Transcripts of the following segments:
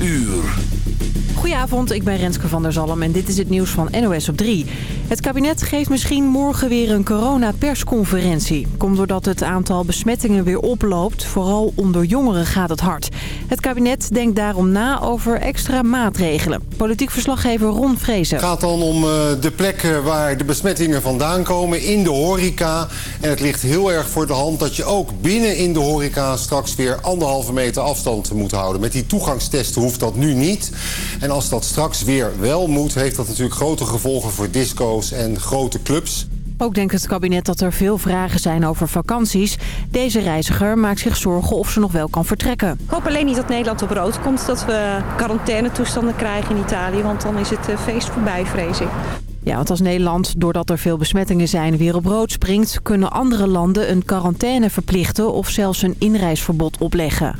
uur. Goedenavond, ik ben Renske van der Zalm en dit is het nieuws van NOS op 3. Het kabinet geeft misschien morgen weer een coronapersconferentie. Komt doordat het aantal besmettingen weer oploopt. Vooral onder jongeren gaat het hard. Het kabinet denkt daarom na over extra maatregelen. Politiek verslaggever Ron Vrezen. Het gaat dan om uh, de plekken waar de besmettingen vandaan komen in de horeca. En het ligt heel erg voor de hand dat je ook binnen in de horeca straks weer anderhalve meter afstand moet houden. Met die toegangstesten hoeft dat nu niet. En als dat straks weer wel moet, heeft dat natuurlijk grote gevolgen voor disco's en grote clubs. Ook denkt het kabinet dat er veel vragen zijn over vakanties. Deze reiziger maakt zich zorgen of ze nog wel kan vertrekken. Ik hoop alleen niet dat Nederland op rood komt. Dat we quarantainetoestanden krijgen in Italië. Want dan is het feest voorbij, vrees ik. Ja, want als Nederland, doordat er veel besmettingen zijn, weer op rood springt... kunnen andere landen een quarantaine verplichten of zelfs een inreisverbod opleggen.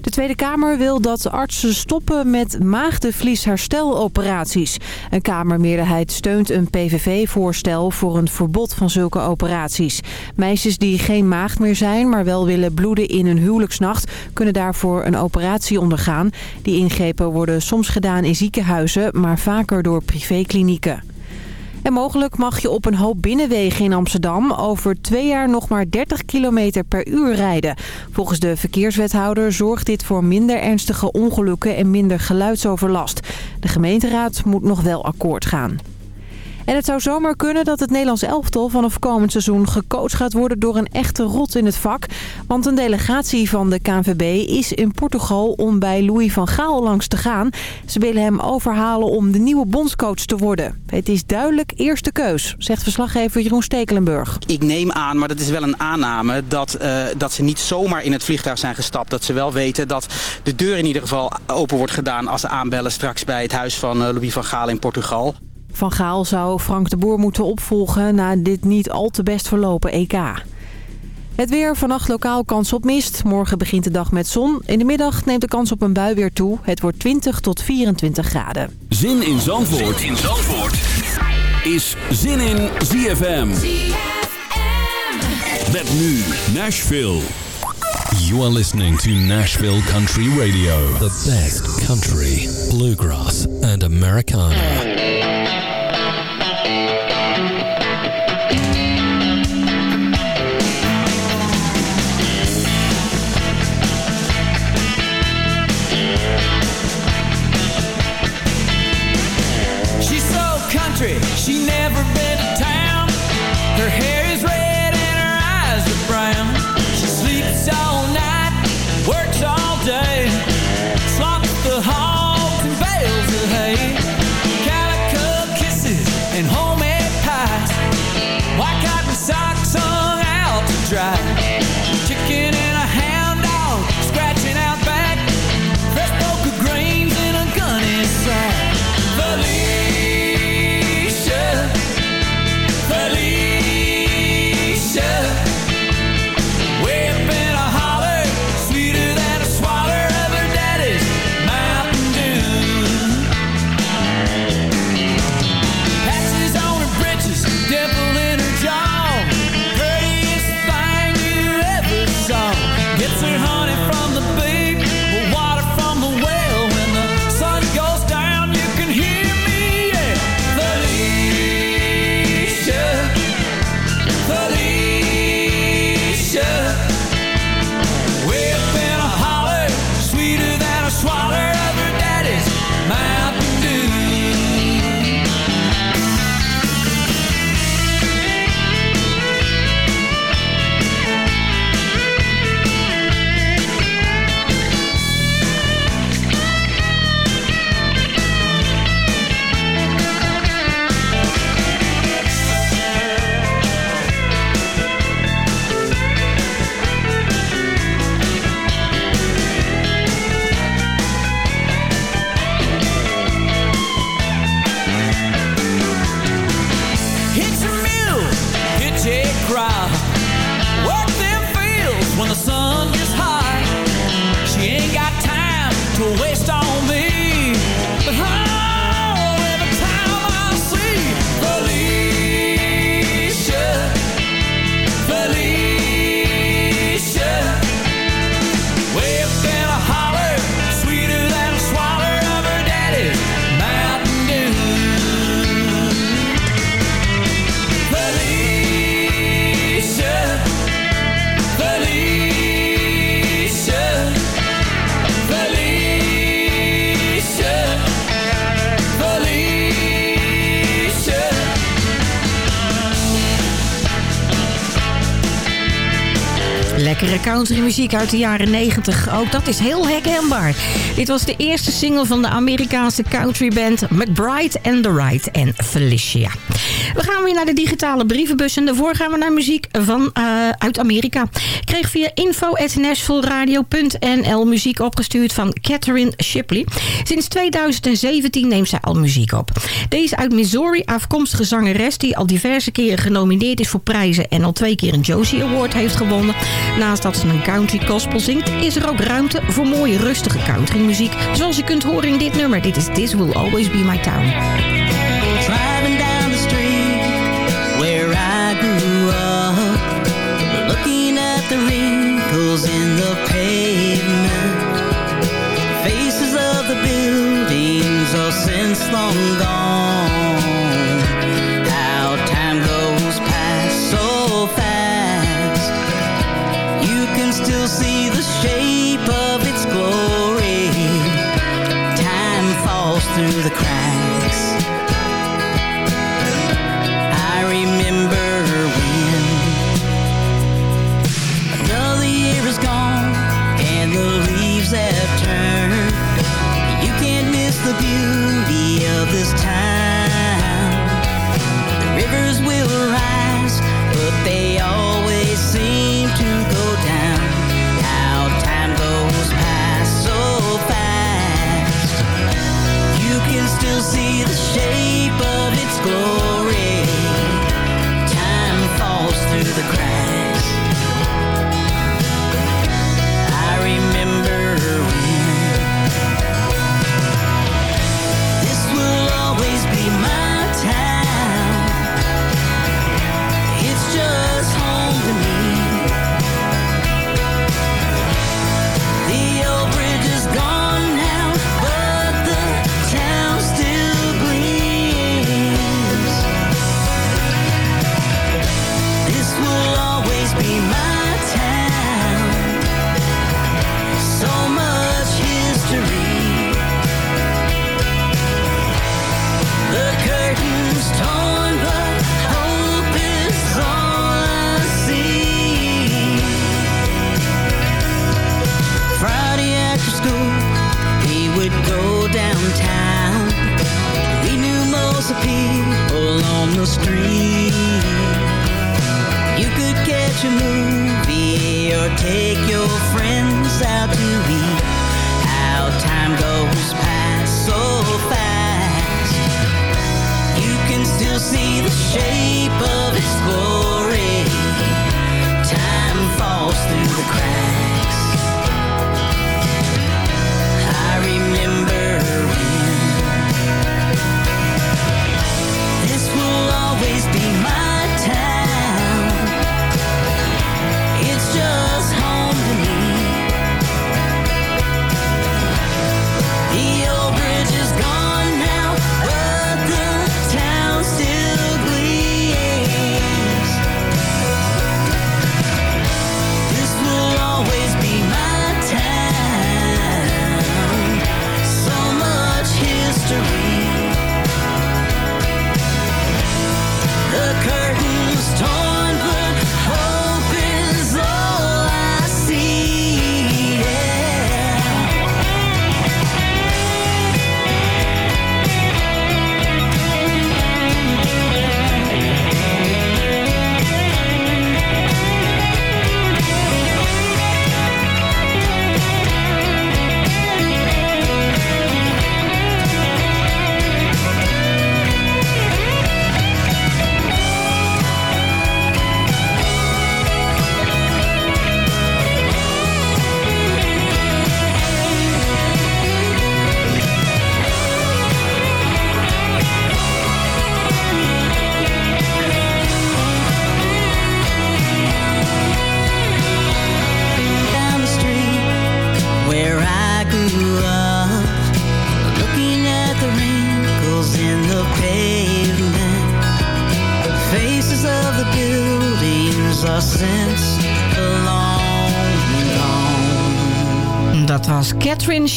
De Tweede Kamer wil dat artsen stoppen met maagdenvlieshersteloperaties. Een Kamermeerderheid steunt een PVV-voorstel voor een verbod van zulke operaties. Meisjes die geen maagd meer zijn, maar wel willen bloeden in hun huwelijksnacht... kunnen daarvoor een operatie ondergaan. Die ingrepen worden soms gedaan in ziekenhuizen, maar vaker door privéklinieken. En mogelijk mag je op een hoop binnenwegen in Amsterdam over twee jaar nog maar 30 km per uur rijden. Volgens de verkeerswethouder zorgt dit voor minder ernstige ongelukken en minder geluidsoverlast. De gemeenteraad moet nog wel akkoord gaan. En het zou zomaar kunnen dat het Nederlands elftal vanaf komend seizoen gecoacht gaat worden door een echte rot in het vak. Want een delegatie van de KNVB is in Portugal om bij Louis van Gaal langs te gaan. Ze willen hem overhalen om de nieuwe bondscoach te worden. Het is duidelijk eerste keus, zegt verslaggever Jeroen Stekelenburg. Ik neem aan, maar dat is wel een aanname, dat, uh, dat ze niet zomaar in het vliegtuig zijn gestapt. Dat ze wel weten dat de deur in ieder geval open wordt gedaan als ze aanbellen straks bij het huis van uh, Louis van Gaal in Portugal. Van Gaal zou Frank de Boer moeten opvolgen na dit niet al te best verlopen EK. Het weer, vannacht lokaal kans op mist. Morgen begint de dag met zon. In de middag neemt de kans op een bui weer toe. Het wordt 20 tot 24 graden. Zin in Zandvoort, zin in Zandvoort. is Zin in ZFM. ZFM. Met nu Nashville. You are listening to Nashville Country Radio. The best country, bluegrass and Americana. Country muziek uit de jaren 90. Ook dat is heel herkenbaar. Dit was de eerste single van de Amerikaanse countryband McBride and the Right en Felicia. We gaan weer naar de digitale brievenbus en daarvoor gaan we naar muziek van, uh, uit Amerika. Ik kreeg via info.nashvilleradio.nl muziek opgestuurd van Catherine Shipley. Sinds 2017 neemt zij al muziek op. Deze uit Missouri afkomstige zangeres die al diverse keren genomineerd is voor prijzen en al twee keer een Josie Award heeft gewonnen. Naast dat ze een country gospel zingt, is er ook ruimte voor mooie rustige country muziek. Zoals je kunt horen in dit nummer. Dit is This Will Always Be My Town. Wrinkles in the pavement. Faces of the buildings are since long gone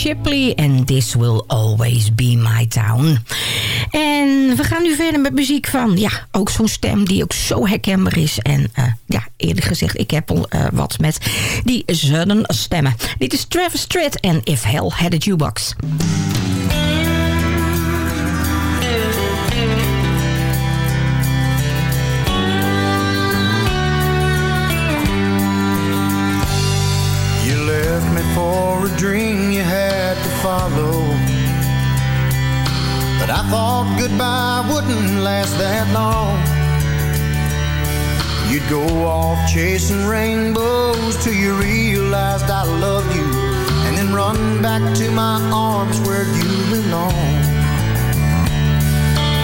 Shipley en This Will Always Be My Town. En we gaan nu verder met muziek van, ja, ook zo'n stem die ook zo herkenbaar is. En uh, ja, eerlijk gezegd, ik heb al uh, wat met die stemmen. Dit is Travis Tritt en If Hell Had a Jukebox. for thought goodbye wouldn't last that long. You'd go off chasing rainbows till you realized I loved you, and then run back to my arms where you belong.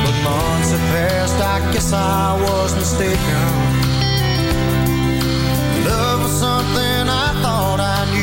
But months have passed, I guess I was mistaken. Love was something I thought I knew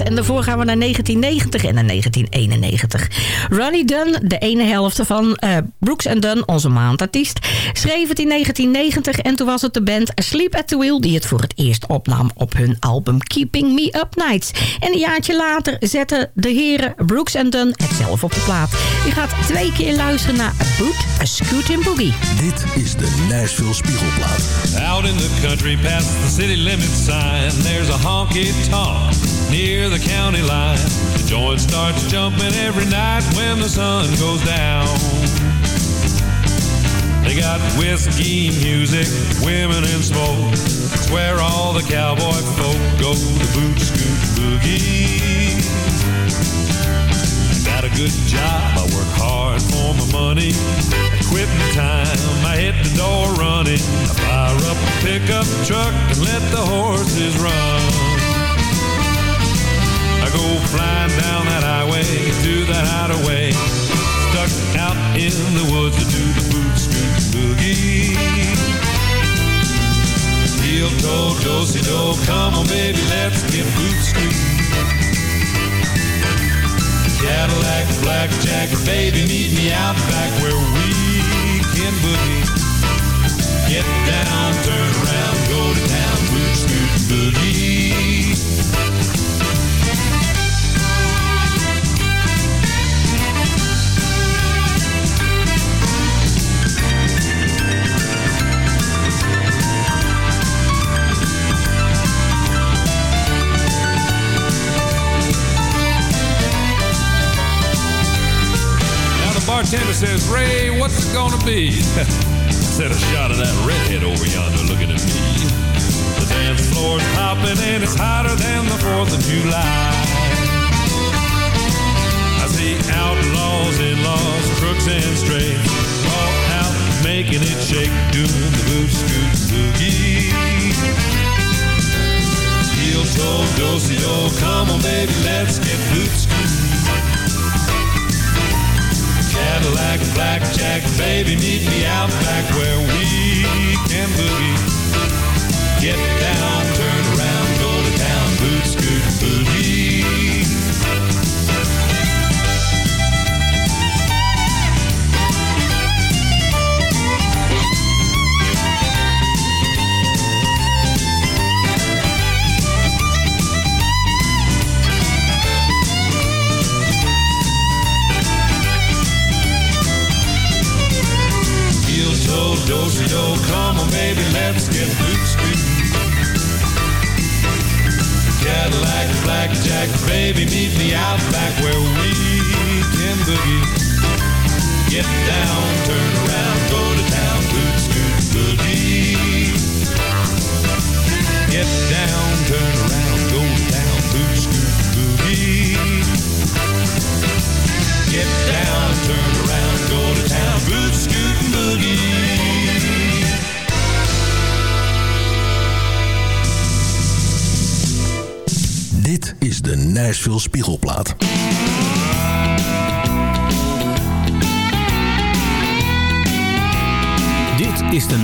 En daarvoor gaan we naar 1990 en naar 1991. Ronnie Dunn, de ene helft van eh, Brooks Dunn, onze maandartiest, schreef het in 1990. En toen was het de band Sleep at the Wheel die het voor het eerst opnam op hun album Keeping Me Up Nights. En een jaartje later zetten de heren Brooks Dunn het zelf op de plaat. Je gaat twee keer luisteren naar A Boot, A Scootin' Boogie. Dit is de Nashville Spiegelplaat. Out in the country past the city limit sign, there's a honky tonk near the county line. The joint starts jumping every night when the sun goes down. They got whiskey music, women and smoke. It's where all the cowboy folk go to boot scoot boogie. I got a good job, I work hard for my money. At quitting time, I hit the door running. I fire up a pickup truck and let the horses run. Go flying down that highway to that hideaway. Stuck out in the woods to do the boot scoot boogie. Heel toe, do do, come on baby, let's get boot scoot. Cadillac, blackjack, baby, meet me out back where we can boogie. Get down, turn around, go to town, boot scoot boogie. Bartender says, Ray, what's it gonna be? Said, a shot of that redhead over yonder looking at me. The dance floor's hopping and it's hotter than the 4th of July. I see outlaws, in-laws, crooks and strays all out making it shake, doing the boot scoot boogie. Heel toe, do do, oh, come on baby, let's get boot scooting. Cadillac, blackjack, baby, meet me out back where we can boogie. Get down, Do do, come on baby, let's get scooting. Cadillac, blackjack, baby, meet me out back where we can boogie. Get down, turn around, go to town, boot scoot boogie.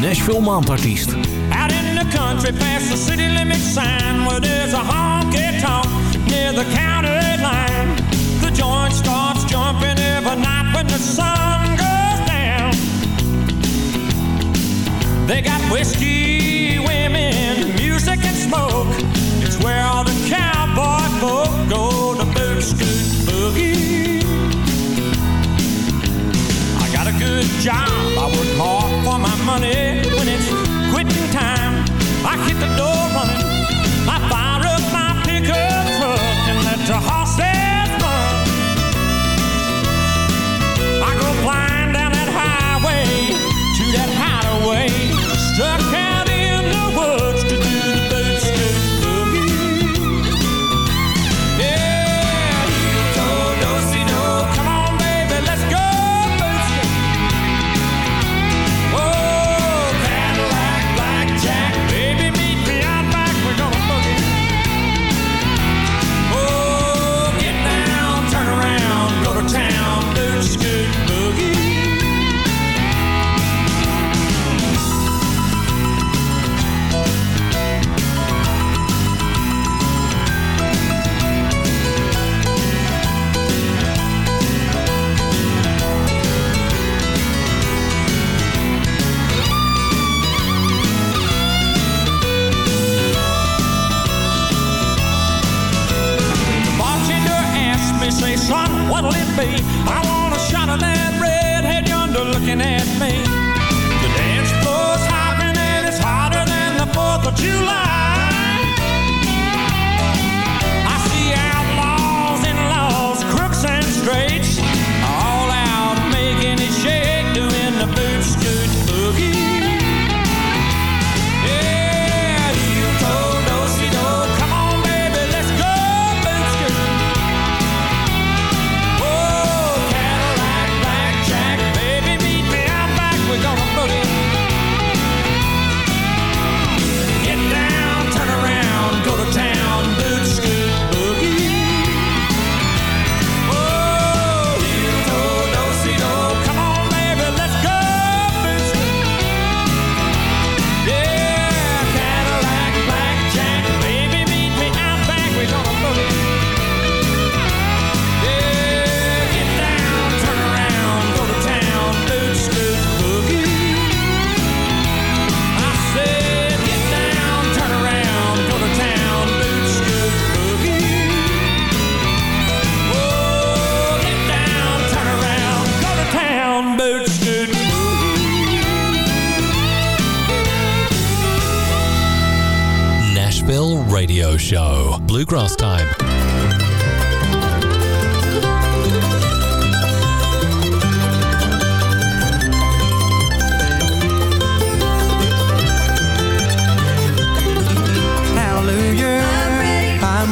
Nashville Maandartiest. Out in the country past the city limit sign where there's a honky tonk near the county line. The joint starts jumping every night when the sun goes down. They got whiskey, women, music and smoke. It's where all the cowboy folk go to boot boogie. I got a good job. Money. When it's quitting time, I hit the door running. I fire up my pickup truck and let the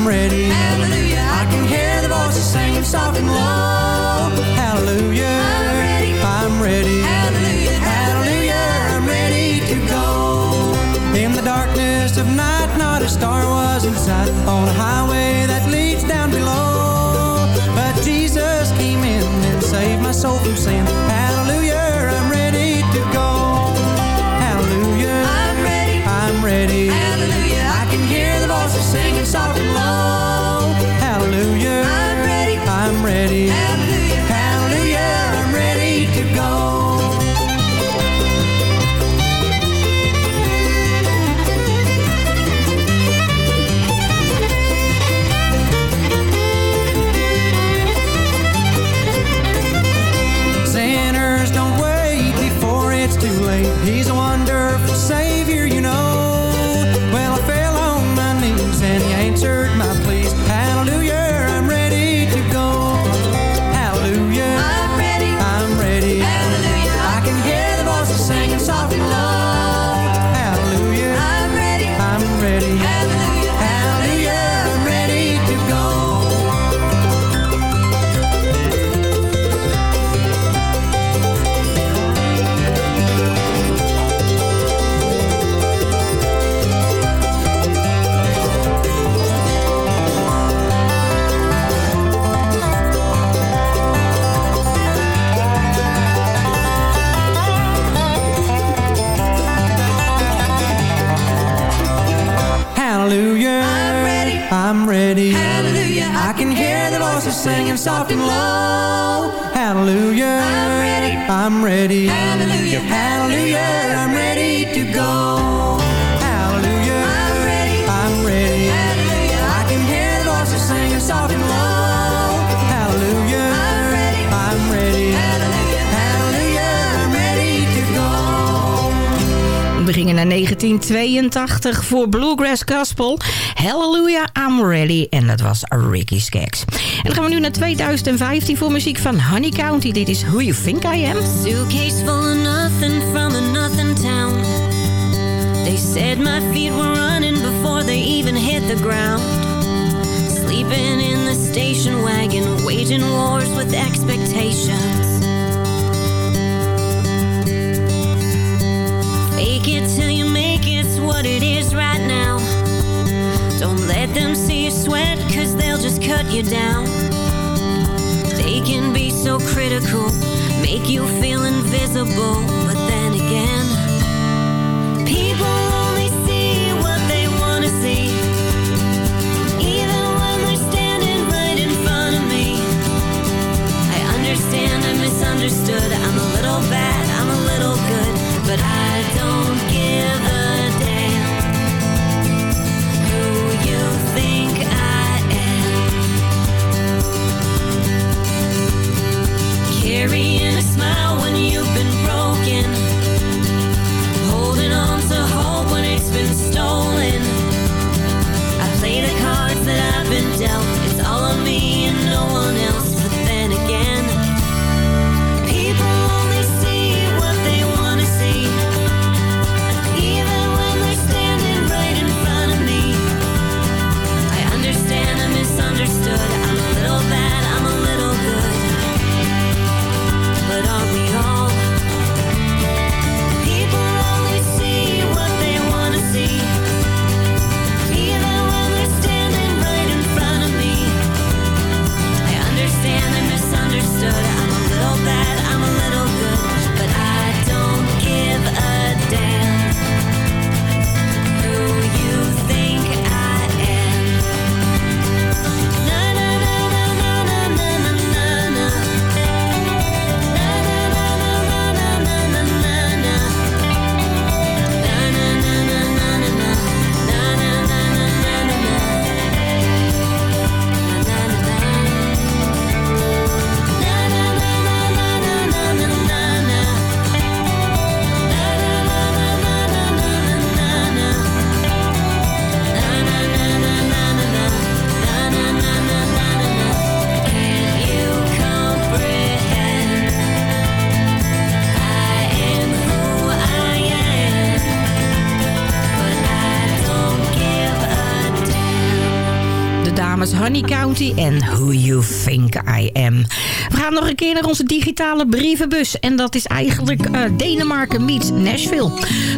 Ready. Hallelujah. I can hear the voices singing soft and low. Hallelujah. I'm ready. I'm ready. Hallelujah. Hallelujah. I'm ready to go. In the darkness of night, not a star was in sight on a highway that leads down below. But Jesus came in and saved my soul from sin singing soft and low. Hallelujah. I'm ready. I'm ready. Hallelujah. Hallelujah. I'm ready to go. Gingen naar 1982 voor Bluegrass Gospel. Hallelujah, I'm ready. En dat was Ricky Skaggs. En dan gaan we nu naar 2015 voor muziek van Honey County. Dit is Who You Think I Am. Suitcase full of nothing from a nothing town. They said my feet were running before they even hit the ground. Sleeping in the station wagon, waging wars with expectations. Till you make it's what it is right now. Don't let them see you sweat, cause they'll just cut you down. They can be so critical, make you feel invisible, but then again, people only see what they wanna see. Even when they're standing right in front of me. I understand I'm misunderstood, I'm a little bad, I'm a little good, but I don't give a damn who you think I am. Carrying a smile when you've been broken. En Who You Think I Am. We gaan nog een keer naar onze digitale brievenbus. En dat is eigenlijk eh, Denemarken meets Nashville.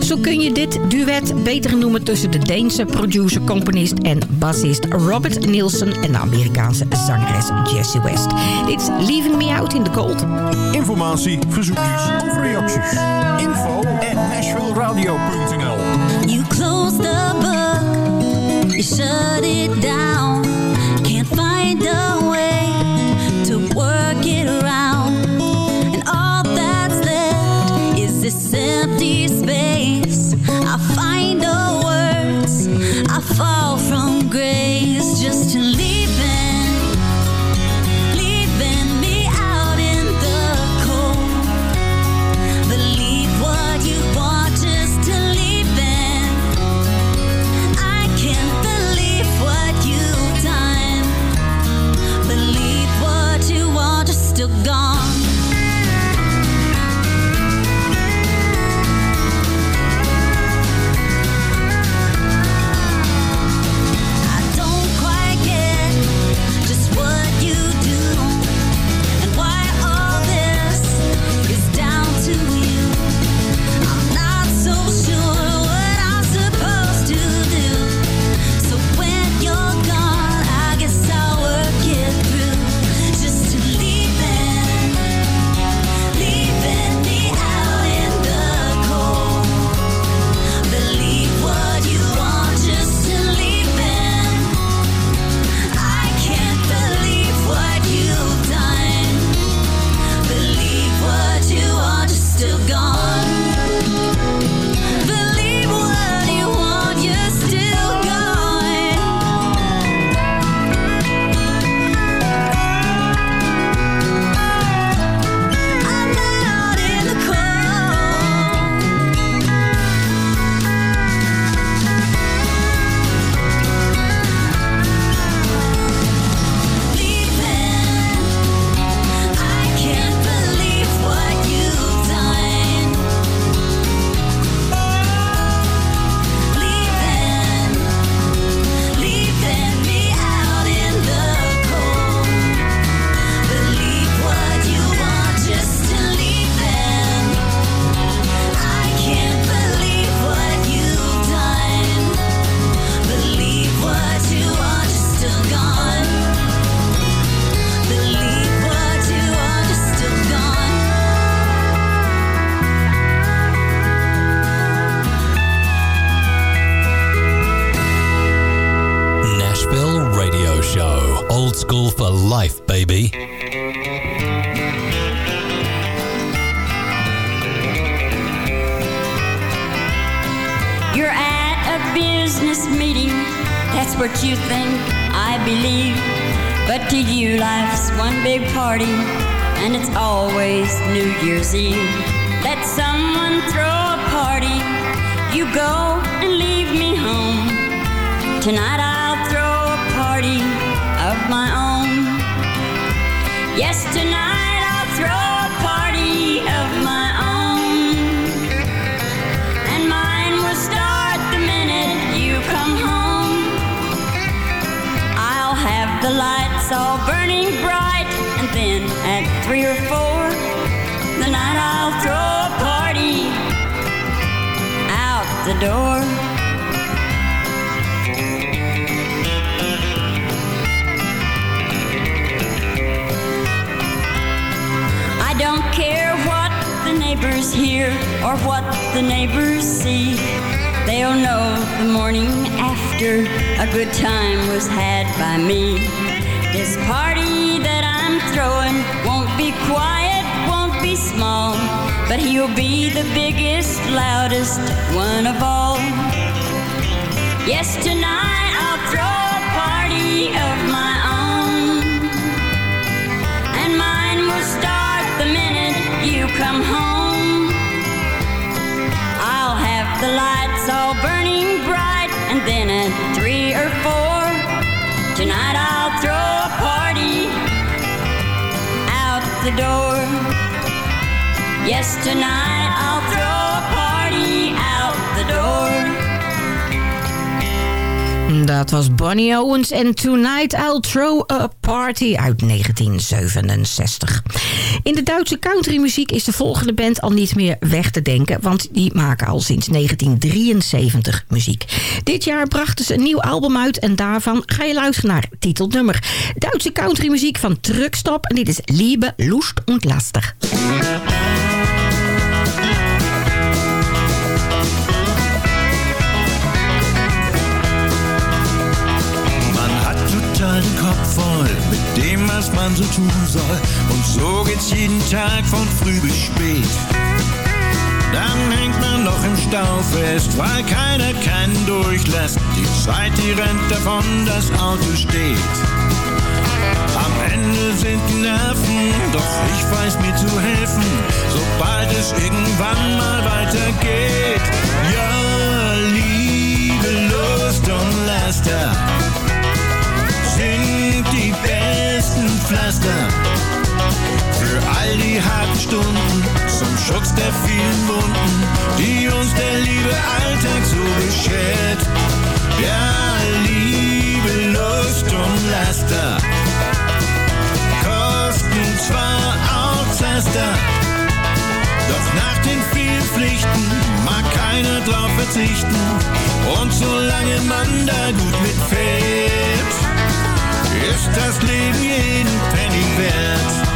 Zo kun je dit duet beter noemen tussen de Deense producer, componist en bassist Robert Nielsen en de Amerikaanse zangeres Jessie West. Dit is Leaving Me Out in the Cold. Informatie, verzoekjes of reacties. Info at nashvilleradio.nl You close the book, you shut it down. The way to work it around. But he'll be the biggest, loudest one of all. Yes, tonight I'll throw a party of my own. And mine will start the minute you come home. I'll have the lights all burning bright, and then at three or four, tonight I'll throw a party out the door. Yes, tonight I'll throw a party out the door. Dat was Bonnie Owens en Tonight I'll Throw a Party uit 1967. In de Duitse countrymuziek is de volgende band al niet meer weg te denken... want die maken al sinds 1973 muziek. Dit jaar brachten ze een nieuw album uit en daarvan ga je luisteren naar titelnummer. Duitse countrymuziek van Truckstop en dit is Liebe, Lust und Laster. Was man so tun soll. Und so geht's jeden Tag von früh bis spät. Dann hängt man noch im Stau fest, weil keiner keinen durchlässt. Die Zeit, die rennt davon, das Auto steht. Am Ende sind die Nerven, doch ich weiß mir zu helfen, sobald es irgendwann mal weitergeht. Ja, Liebe, Lust und Laster Pflaster für all die harten Stunden zum Schutz der vielen Wunden, die uns der liebe Alltag so beschert. Ja, Liebe, Lust und Laster kosten zwar auch Zaster, doch nach den vielen Pflichten mag keiner drauf verzichten. Und solange man da gut mitfährt, ist das Leben jeden Penny wert.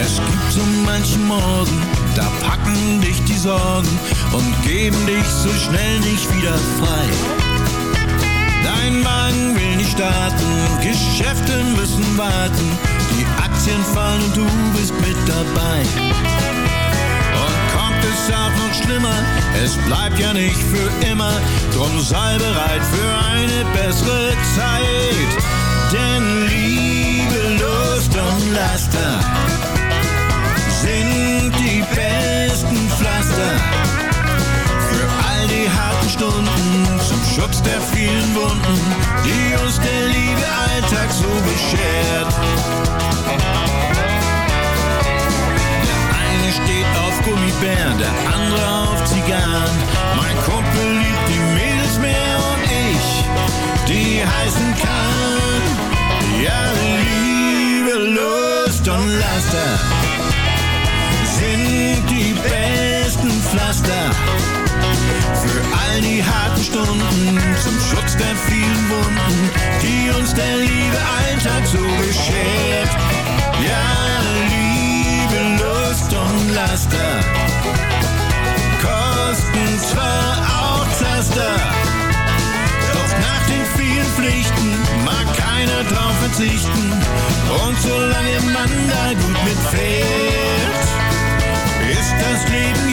Es gibt so manchen Morgen, da packen dich die Sorgen und geben dich so schnell nicht wieder frei. Dein Wagen will nicht starten, Geschäfte müssen warten, die Aktien fallen und du bist mit dabei. Es auch noch schlimmer, es bleibt ja nicht für immer, drum sei bereit für eine bessere Zeit. Denn Liebe, Lust und Laster sind die besten Pflaster für all die harten Stunden zum Schutz der vielen Wunden, die uns der liebe Alltag so beschert. Steht auf Gummibären, der andere auf Zigarren. Mein Kumpel liebt die Mädels mehr und ich, die heißen Kahn. Ja, Liebe, Lust und Laster sind die besten Pflaster für all die harten Stunden zum Schutz der vielen Wunden, die uns der liebe Alltag so beschert. Ja, Liebe, Lust und Laster kosten zwar auch Zaster, doch nach den vielen Pflichten mag keiner drauf verzichten. Und solange man da gut mitfährt, ist das Leben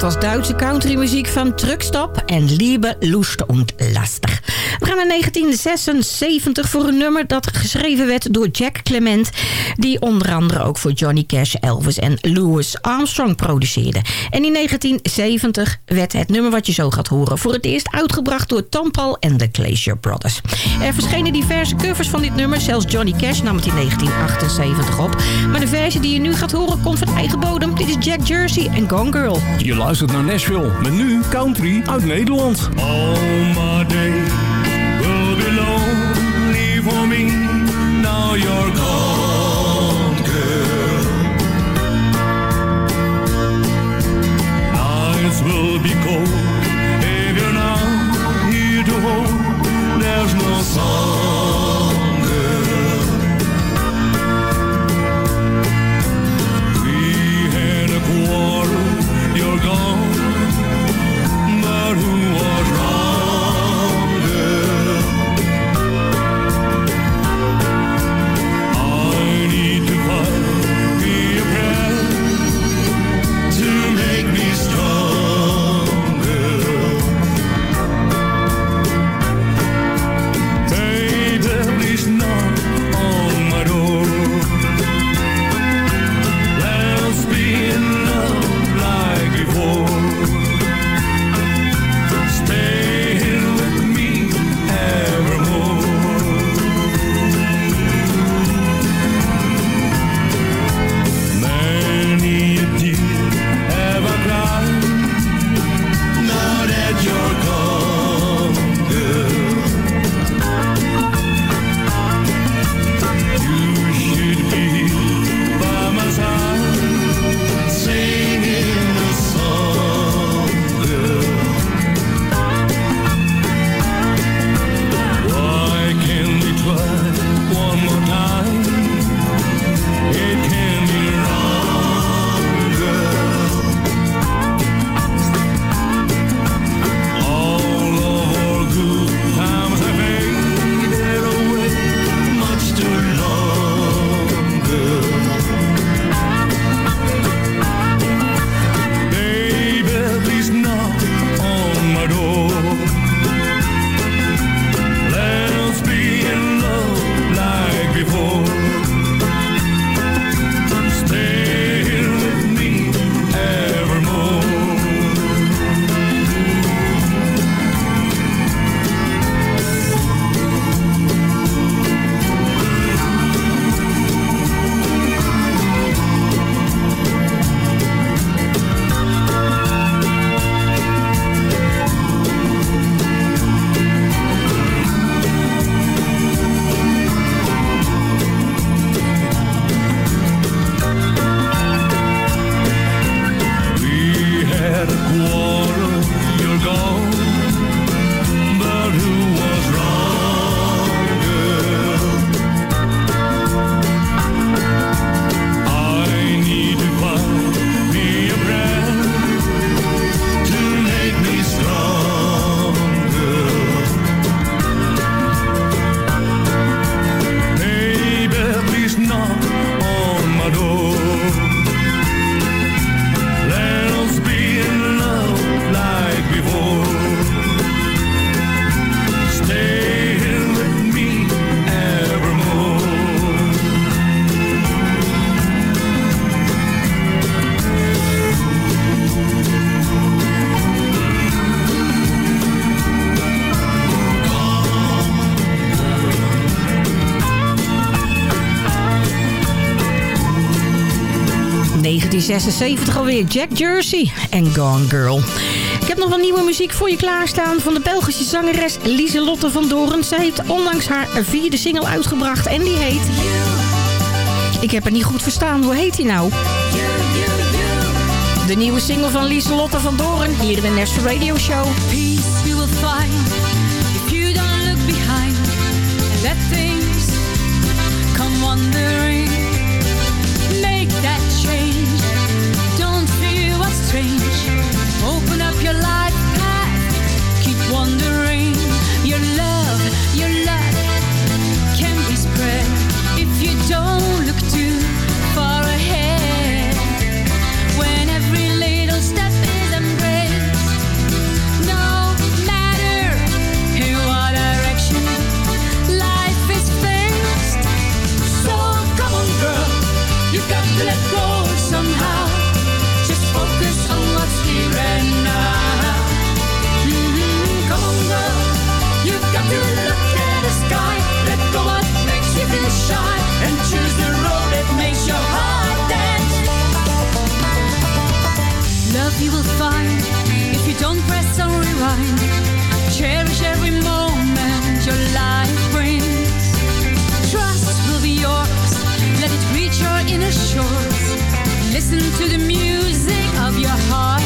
Dat was Duitse countrymuziek van Truckstop en Liebe, Lust und Laster. We gaan naar 1976 voor een nummer dat geschreven werd door Jack Clement... die onder andere ook voor Johnny Cash, Elvis en Louis Armstrong produceerde. En in 1970 werd het nummer wat je zo gaat horen... voor het eerst uitgebracht door Tom Paul en de Glacier Brothers. Er verschenen diverse covers van dit nummer. Zelfs Johnny Cash nam het in 1978 op. Maar de versie die je nu gaat horen komt van eigen bodem. Dit is Jack Jersey en Gone Girl. Je luistert naar Nashville, met nu country uit Nederland. All my day 1976 alweer. Jack Jersey en Gone Girl. Ik heb nog wat nieuwe muziek voor je klaarstaan... van de Belgische zangeres Lieselotte van Doren. Zij heeft onlangs haar vierde single uitgebracht en die heet... Ik heb het niet goed verstaan. Hoe heet die nou? De nieuwe single van Lieselotte van Doren. Hier in de National Radio Show. Peace you will find if you don't press on rewind. Cherish every moment your life brings. Trust will be yours. Let it reach your inner shores. Listen to the music of your heartstrings.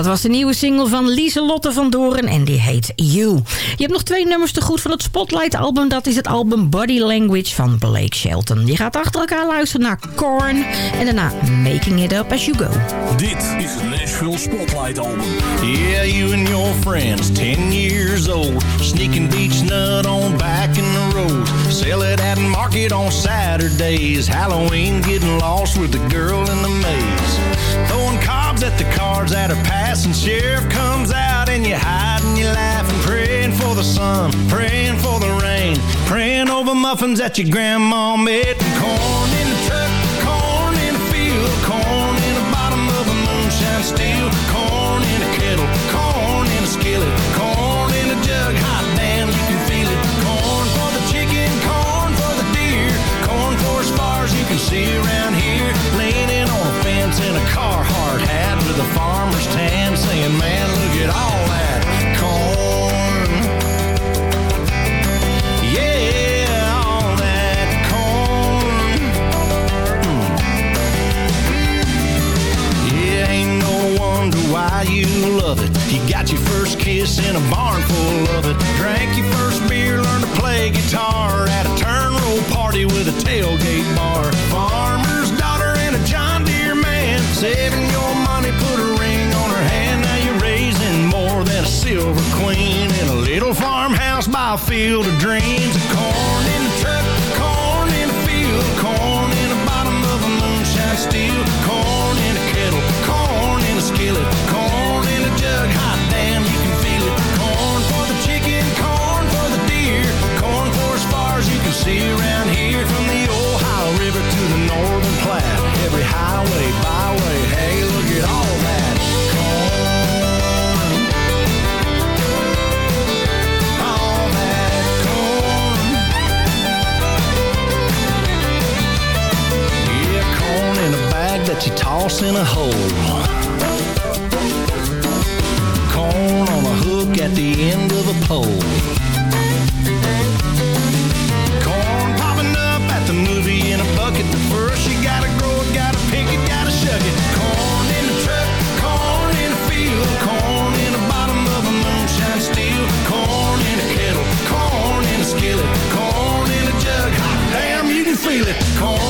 Dat was de nieuwe single van Lieselotte van Doren en die heet You. Je hebt nog twee nummers te goed van het Spotlight-album. Dat is het album Body Language van Blake Shelton. Je gaat achter elkaar luisteren naar Korn en daarna Making It Up As You Go. Dit is het Nashville Spotlight Album. Yeah, you and your friends, 10 years old. Sneaking beach nut on back in the road. Sell it at market on Saturdays. Halloween, getting lost with the girl in the maze. Cobs at the cards that are passing. Sheriff comes out and you hide and you laugh and praying for the sun, praying for the rain, praying over muffins that your grandma made. In corn you love it. You got your first kiss in a barn full of it. Drank your first beer, learned to play guitar at a turn roll party with a tailgate bar. Farmer's daughter and a John Deere man. Saving your money, put a ring on her hand. Now you're raising more than a silver queen in a little farmhouse by a field of dreams. Of corn that you toss in a hole. Corn on a hook at the end of a pole. Corn popping up at the movie in a bucket. But first you gotta grow it, gotta pick it, gotta shuck it. Corn in the truck, corn in the field, corn in the bottom of a moonshine steel, corn in a kettle, corn in a skillet, corn in a jug. Hot damn, you can feel it. Corn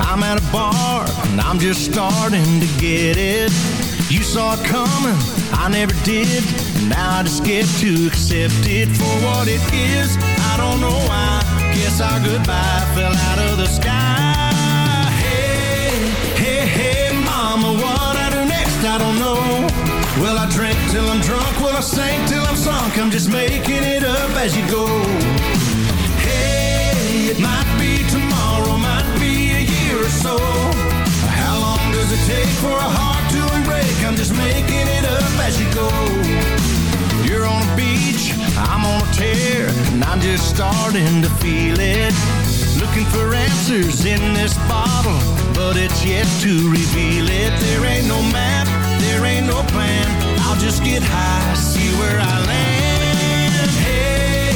I'm at a bar, and I'm just starting to get it. You saw it coming, I never did. and Now I just get to accept it for what it is. I don't know why. Guess our goodbye fell out of the sky. Hey, hey, hey, mama, what I do next, I don't know. Will I drink till I'm drunk? Will I sing till I'm sunk? I'm just making it up as you go. Hey, it might be tomorrow, or so. How long does it take for a heart to break? I'm just making it up as you go. You're on a beach, I'm on a tear, and I'm just starting to feel it. Looking for answers in this bottle, but it's yet to reveal it. There ain't no map, there ain't no plan. I'll just get high, see where I land. Hey,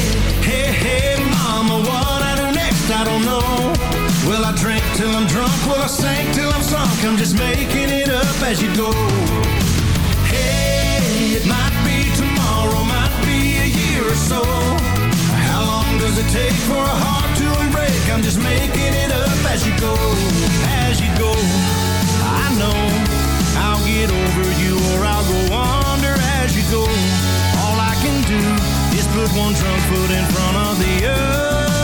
hey, hey, mama, what I do next, I don't know. Will I drink till I'm drunk? Will I sing till I'm sunk? I'm just making it up as you go. Hey, it might be tomorrow, might be a year or so. How long does it take for a heart to break? I'm just making it up as you go, as you go. I know I'll get over you or I'll go under as you go. All I can do is put one drunk foot in front of the other.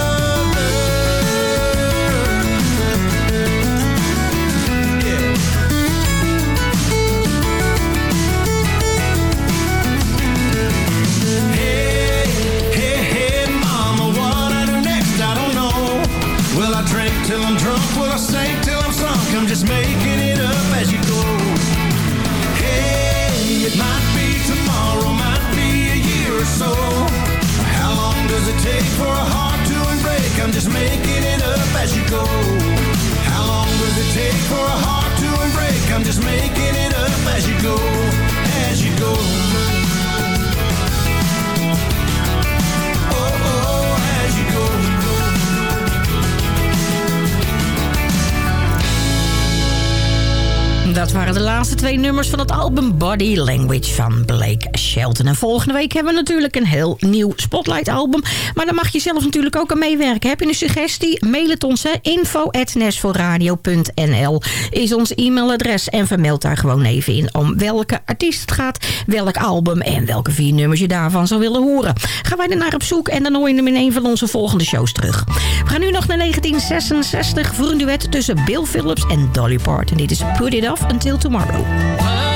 Just making it up as you go. Hey, it might be tomorrow, might be a year or so. How long does it take for a heart to break? I'm just making it up waren de laatste twee nummers van het album Body Language van Blake Shelton. En volgende week hebben we natuurlijk een heel nieuw Spotlight album. Maar daar mag je zelf natuurlijk ook aan meewerken. Heb je een suggestie? Mail het ons. info.nashvilleradio.nl is ons e-mailadres. En vermeld daar gewoon even in om welke artiest het gaat, welk album en welke vier nummers je daarvan zou willen horen. Gaan wij er naar op zoek en dan hoor je hem in een van onze volgende shows terug. We gaan nu nog naar 1966 voor een duet tussen Bill Phillips en Dolly Parton. Dit is Put It Off Until Tomorrow.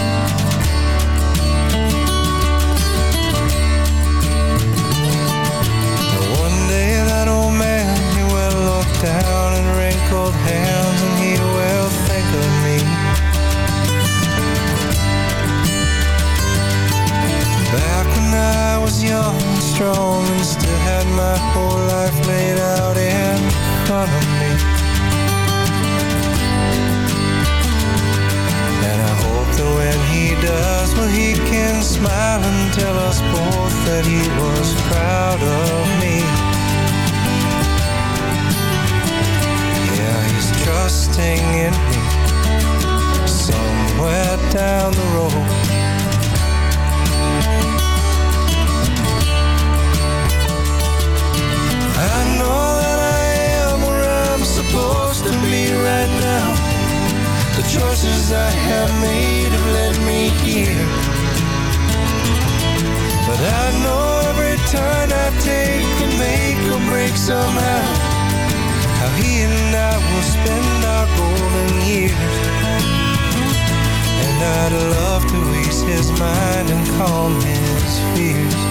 down and wrinkled hands And he will think of me. Back when I was young and strong And still had my whole life laid out in front of me. And I hope that when he does Well he can smile and tell us both That he was proud of me trusting in me Somewhere down the road I know that I am where I'm supposed to be right now. The choices I have made have led me here. But I know every turn I take will make or break somehow. And I will spend our golden years. And I'd love to ease his mind and calm his fears.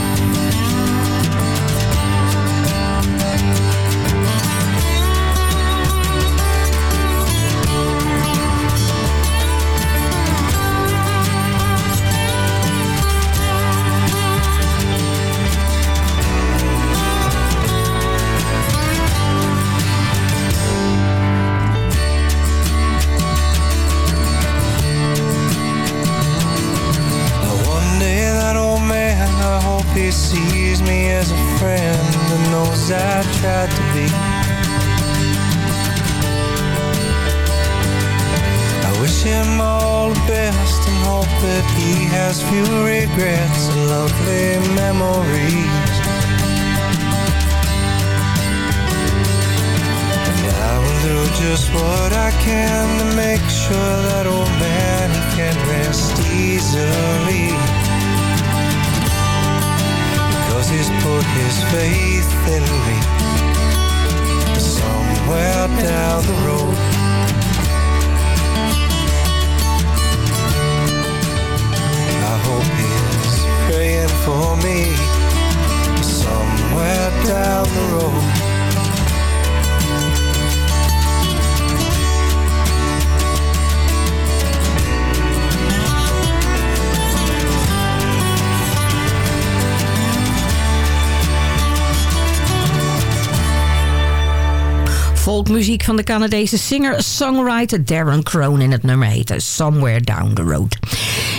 De Canadese singer-songwriter Darren Crone in het nummer heette Somewhere Down the Road.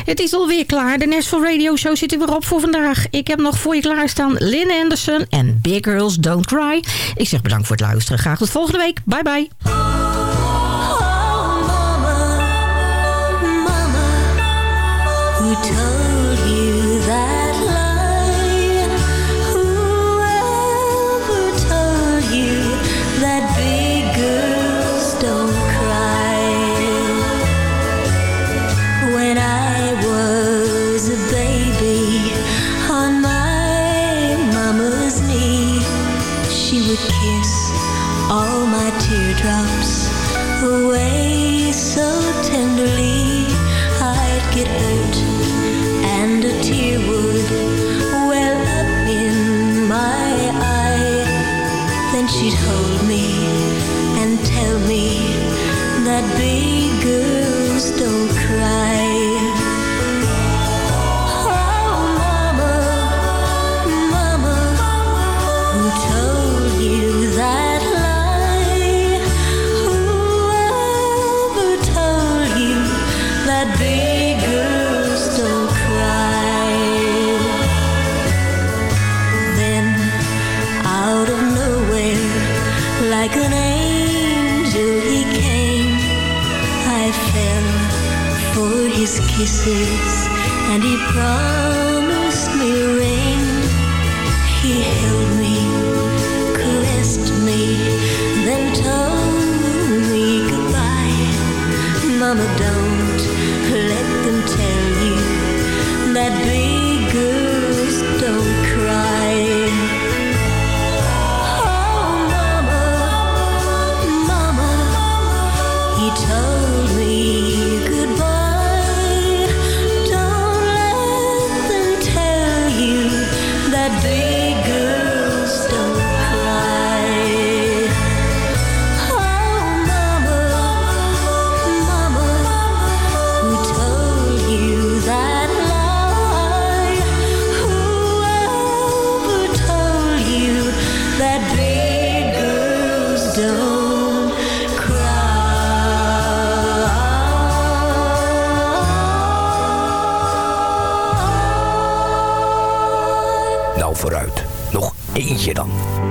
Het is alweer klaar. De Nashville Radio Show zit er weer op voor vandaag. Ik heb nog voor je klaarstaan Lynn Anderson en Big Girls Don't Cry. Ik zeg bedankt voor het luisteren. Graag tot volgende week. Bye bye. je dan.